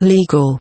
legal.